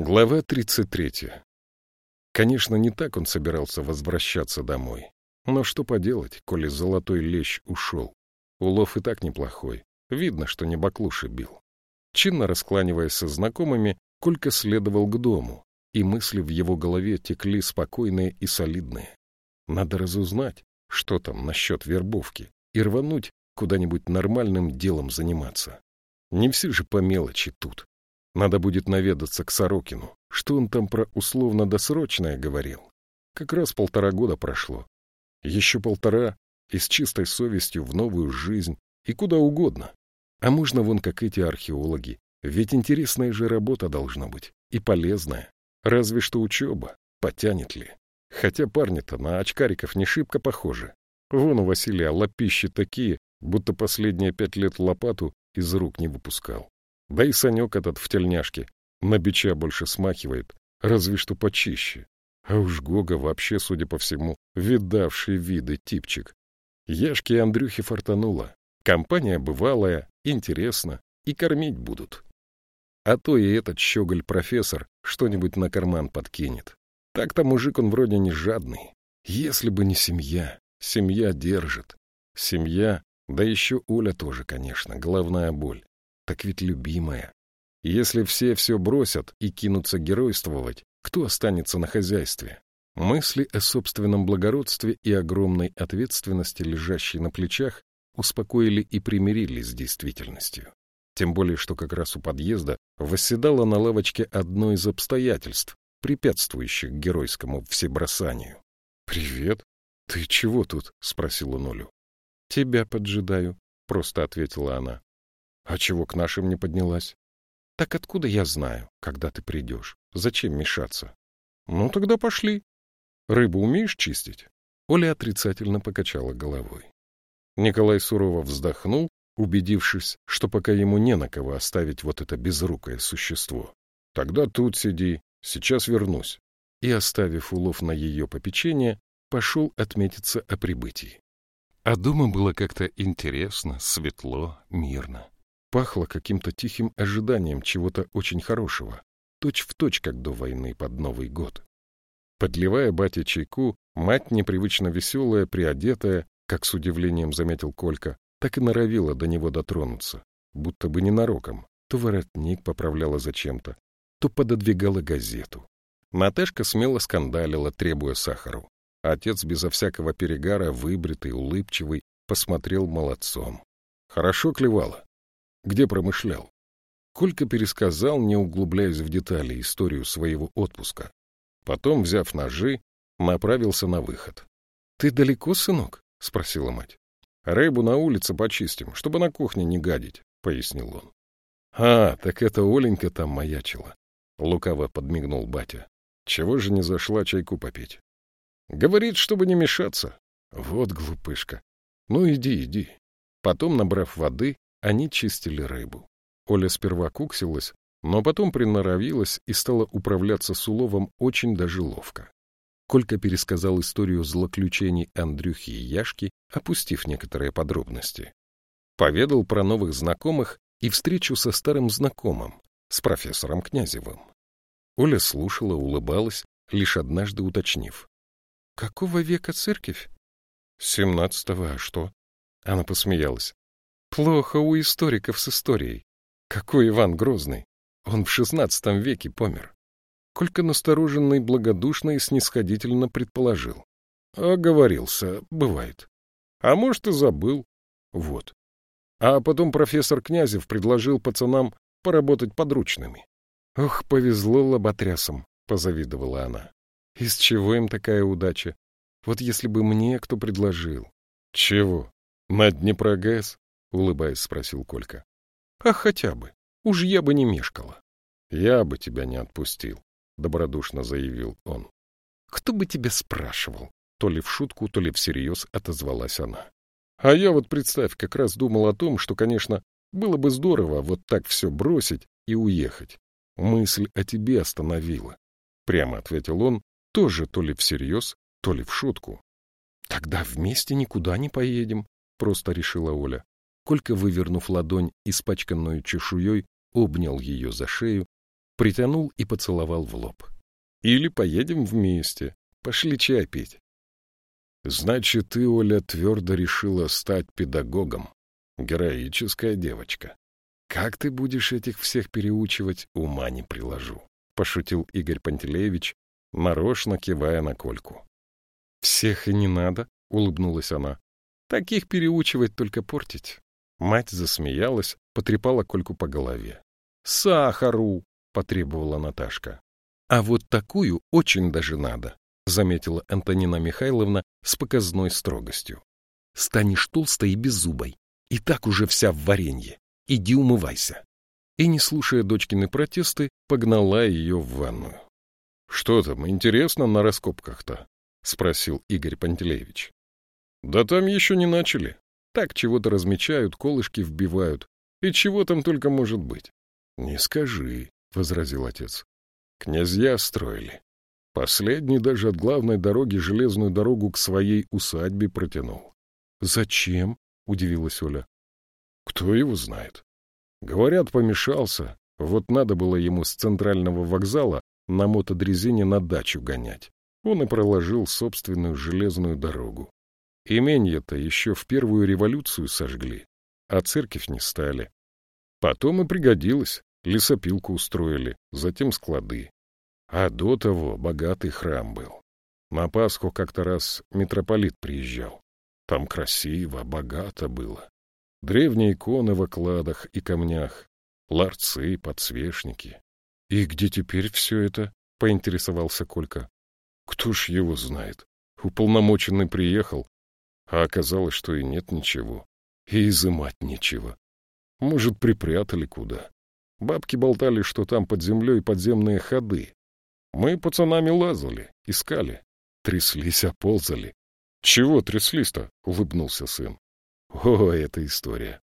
Глава 33. Конечно, не так он собирался возвращаться домой. Но что поделать, коли золотой лещ ушел? Улов и так неплохой. Видно, что не баклуши бил. Чинно раскланиваясь со знакомыми, Колька следовал к дому, и мысли в его голове текли спокойные и солидные. Надо разузнать, что там насчет вербовки, и рвануть куда-нибудь нормальным делом заниматься. Не все же по мелочи тут. Надо будет наведаться к Сорокину. Что он там про условно-досрочное говорил? Как раз полтора года прошло. Еще полтора и с чистой совестью в новую жизнь и куда угодно. А можно вон как эти археологи. Ведь интересная же работа должна быть. И полезная. Разве что учеба. Потянет ли? Хотя парни-то на очкариков не шибко похожи. Вон у Василия лопищи такие, будто последние пять лет лопату из рук не выпускал. Да и Санек этот в тельняшке на бича больше смахивает, разве что почище. А уж Гога вообще, судя по всему, видавший виды типчик. Яшки и Андрюхи фартануло. Компания бывалая, интересно, и кормить будут. А то и этот щеголь-профессор что-нибудь на карман подкинет. Так-то мужик он вроде не жадный. Если бы не семья. Семья держит. Семья, да еще Оля тоже, конечно, главная боль. Так ведь любимая. Если все все бросят и кинутся геройствовать, кто останется на хозяйстве? Мысли о собственном благородстве и огромной ответственности, лежащей на плечах, успокоили и примирили с действительностью. Тем более, что как раз у подъезда восседало на лавочке одно из обстоятельств, препятствующих геройскому всебросанию. — Привет. Ты чего тут? — спросил он Олю. — Тебя поджидаю, — просто ответила она. А чего к нашим не поднялась? Так откуда я знаю, когда ты придешь? Зачем мешаться? Ну, тогда пошли. Рыбу умеешь чистить? Оля отрицательно покачала головой. Николай сурово вздохнул, убедившись, что пока ему не на кого оставить вот это безрукое существо. Тогда тут сиди, сейчас вернусь. И, оставив улов на ее попечение, пошел отметиться о прибытии. А дома было как-то интересно, светло, мирно. Пахло каким-то тихим ожиданием чего-то очень хорошего, точь-в-точь, как до войны под Новый год. Подливая бате чайку, мать, непривычно веселая, приодетая, как с удивлением заметил Колька, так и норовила до него дотронуться, будто бы ненароком. То воротник поправляла зачем-то, то пододвигала газету. Наташка смело скандалила, требуя сахару. Отец безо всякого перегара, выбритый, улыбчивый, посмотрел молодцом. Хорошо клевала где промышлял. Колька пересказал, не углубляясь в детали, историю своего отпуска. Потом, взяв ножи, направился на выход. — Ты далеко, сынок? — спросила мать. — Рыбу на улице почистим, чтобы на кухне не гадить, — пояснил он. — А, так это Оленька там маячила. Лукаво подмигнул батя. Чего же не зашла чайку попить? Говорит, чтобы не мешаться. Вот глупышка. Ну, иди, иди. Потом, набрав воды, они чистили рыбу. Оля сперва куксилась, но потом приноровилась и стала управляться с уловом очень даже ловко. Колька пересказал историю злоключений Андрюхи и Яшки, опустив некоторые подробности. Поведал про новых знакомых и встречу со старым знакомым, с профессором Князевым. Оля слушала, улыбалась, лишь однажды уточнив. — Какого века церковь? — Семнадцатого, а что? Она посмеялась. Плохо у историков с историей. Какой Иван Грозный? Он в шестнадцатом веке помер. Колька настороженный, благодушно и снисходительно предположил. Оговорился, бывает. А может, и забыл. Вот. А потом профессор Князев предложил пацанам поработать подручными. Ох, повезло лоботрясам, позавидовала она. Из чего им такая удача? Вот если бы мне кто предложил. Чего? На Днепрогэс? — улыбаясь, спросил Колька. — А хотя бы. Уж я бы не мешкала. — Я бы тебя не отпустил, — добродушно заявил он. — Кто бы тебя спрашивал? То ли в шутку, то ли всерьез отозвалась она. А я вот, представь, как раз думал о том, что, конечно, было бы здорово вот так все бросить и уехать. Мысль о тебе остановила. Прямо ответил он, тоже то ли всерьез, то ли в шутку. — Тогда вместе никуда не поедем, — просто решила Оля. Колька, вывернув ладонь, испачканную чешуей, обнял ее за шею притянул и поцеловал в лоб. Или поедем вместе. Пошли чай пить. Значит, ты, Оля, твердо решила стать педагогом. Героическая девочка. Как ты будешь этих всех переучивать, ума не приложу. Пошутил Игорь Пантелеевич, нарочно кивая на Кольку. Всех и не надо, улыбнулась она. Таких переучивать только портить. Мать засмеялась, потрепала Кольку по голове. «Сахару!» — потребовала Наташка. «А вот такую очень даже надо», — заметила Антонина Михайловна с показной строгостью. «Станешь толстой и беззубой, и так уже вся в варенье. Иди умывайся». И, не слушая дочкины протесты, погнала ее в ванную. — Что там, интересно на раскопках-то? — спросил Игорь Пантелеевич. — Да там еще не начали. Так чего-то размечают, колышки вбивают. И чего там только может быть? — Не скажи, — возразил отец. — Князья строили. Последний даже от главной дороги железную дорогу к своей усадьбе протянул. — Зачем? — удивилась Оля. — Кто его знает? Говорят, помешался. Вот надо было ему с центрального вокзала на мотодрезине на дачу гонять. Он и проложил собственную железную дорогу. Именье-то еще в первую революцию сожгли, а церковь не стали. Потом и пригодилось, лесопилку устроили, затем склады. А до того богатый храм был. На Пасху как-то раз митрополит приезжал. Там красиво, богато было. Древние иконы в окладах и камнях, ларцы, подсвечники. — И где теперь все это? — поинтересовался Колька. — Кто ж его знает? Уполномоченный приехал, а оказалось, что и нет ничего. И изымать нечего. Может, припрятали куда. Бабки болтали, что там под землей подземные ходы. Мы пацанами лазали, искали. Тряслись, оползали. — Чего тряслись-то? — улыбнулся сын. О, эта история.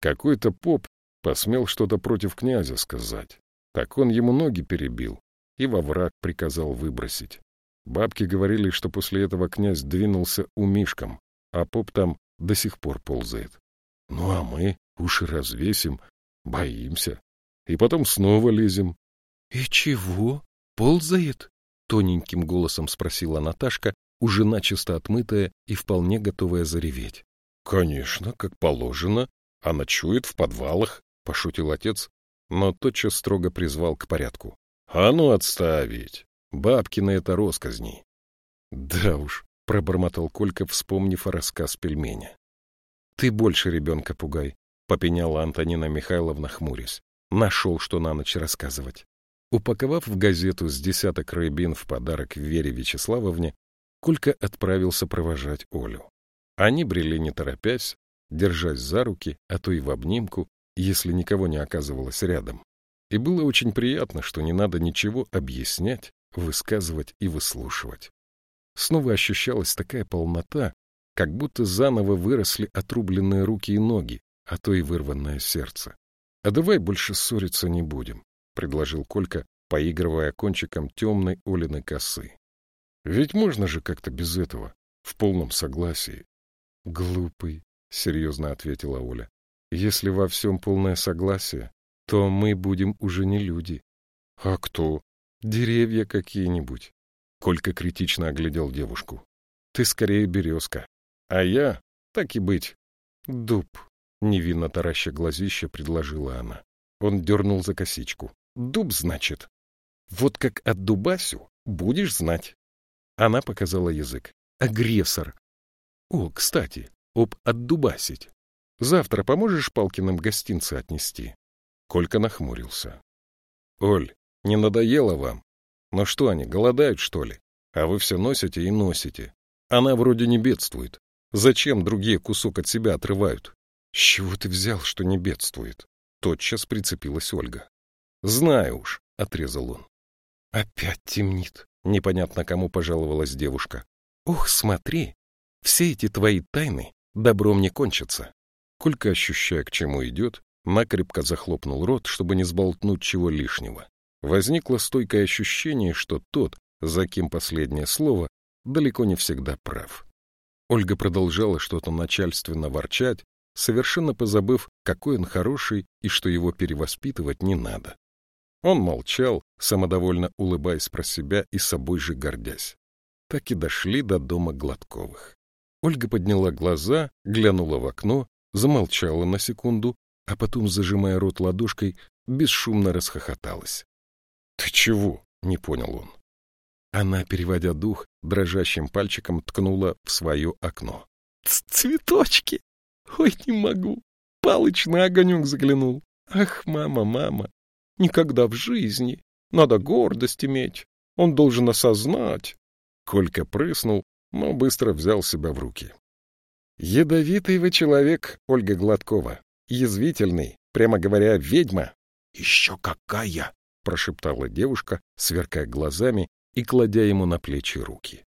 Какой-то поп посмел что-то против князя сказать. Так он ему ноги перебил и во враг приказал выбросить. Бабки говорили, что после этого князь двинулся умишком, а поп там до сих пор ползает. Ну а мы уши развесим, боимся. И потом снова лезем. — И чего? Ползает? — тоненьким голосом спросила Наташка, уже начисто отмытая и вполне готовая зареветь. Конечно, как положено. А ночует в подвалах, — пошутил отец, но тотчас строго призвал к порядку. — А ну отставить! Бабки на это росказни. — Да уж, — пробормотал Колька, вспомнив рассказ пельменя. — Ты больше ребенка пугай, — попеняла Антонина Михайловна, хмурясь. Нашел, что на ночь рассказывать. Упаковав в газету с десяток рыбин в подарок Вере Вячеславовне, Колька отправился провожать Олю. Они брели не торопясь, держась за руки, а то и в обнимку, если никого не оказывалось рядом. И было очень приятно, что не надо ничего объяснять, высказывать и выслушивать. Снова ощущалась такая полнота, как будто заново выросли отрубленные руки и ноги, а то и вырванное сердце. — А давай больше ссориться не будем, — предложил Колька, поигрывая кончиком темной Олиной косы. — Ведь можно же как-то без этого, в полном согласии. Глупый, серьезно ответила Оля. Если во всем полное согласие, то мы будем уже не люди. А кто? Деревья какие-нибудь. Колька критично оглядел девушку. Ты скорее березка. А я, так и быть, дуб. Невинно тараща глазище, предложила она. Он дернул за косичку. Дуб, значит. Вот как от дубасю будешь знать. Она показала язык. Агрессор, о, кстати, об отдубасить. Завтра поможешь Палкиным гостинцы отнести? Колька нахмурился. Оль, не надоело вам? Ну что они, голодают, что ли? А вы все носите и носите. Она вроде не бедствует. Зачем другие кусок от себя отрывают? С чего ты взял, что не бедствует? Тотчас прицепилась Ольга. Знаю уж, отрезал он. Опять темнит. Непонятно кому пожаловалась девушка. Ух, смотри, все эти твои тайны добром не кончатся. Колька, ощущая, к чему идет, накрепко захлопнул рот, чтобы не сболтнуть чего лишнего. Возникло стойкое ощущение, что тот, за кем последнее слово, далеко не всегда прав. Ольга продолжала что-то начальственно ворчать, совершенно позабыв, какой он хороший и что его перевоспитывать не надо. Он молчал, самодовольно улыбаясь про себя и собой же гордясь. Так и дошли до дома Гладковых. Ольга подняла глаза, глянула в окно, замолчала на секунду, а потом, зажимая рот ладошкой, бесшумно расхохоталась. — Ты чего? — не понял он. Она, переводя дух, дрожащим пальчиком ткнула в свое окно. — Цветочки! Ой, не могу! Палыч на огонек заглянул. Ах, мама, мама! Никогда в жизни! Надо гордость иметь! Он должен осознать! Колька прыснул, но быстро взял себя в руки. — Ядовитый вы человек, Ольга Гладкова. Язвительный, прямо говоря, ведьма. — Еще какая! — прошептала девушка, сверкая глазами и кладя ему на плечи руки.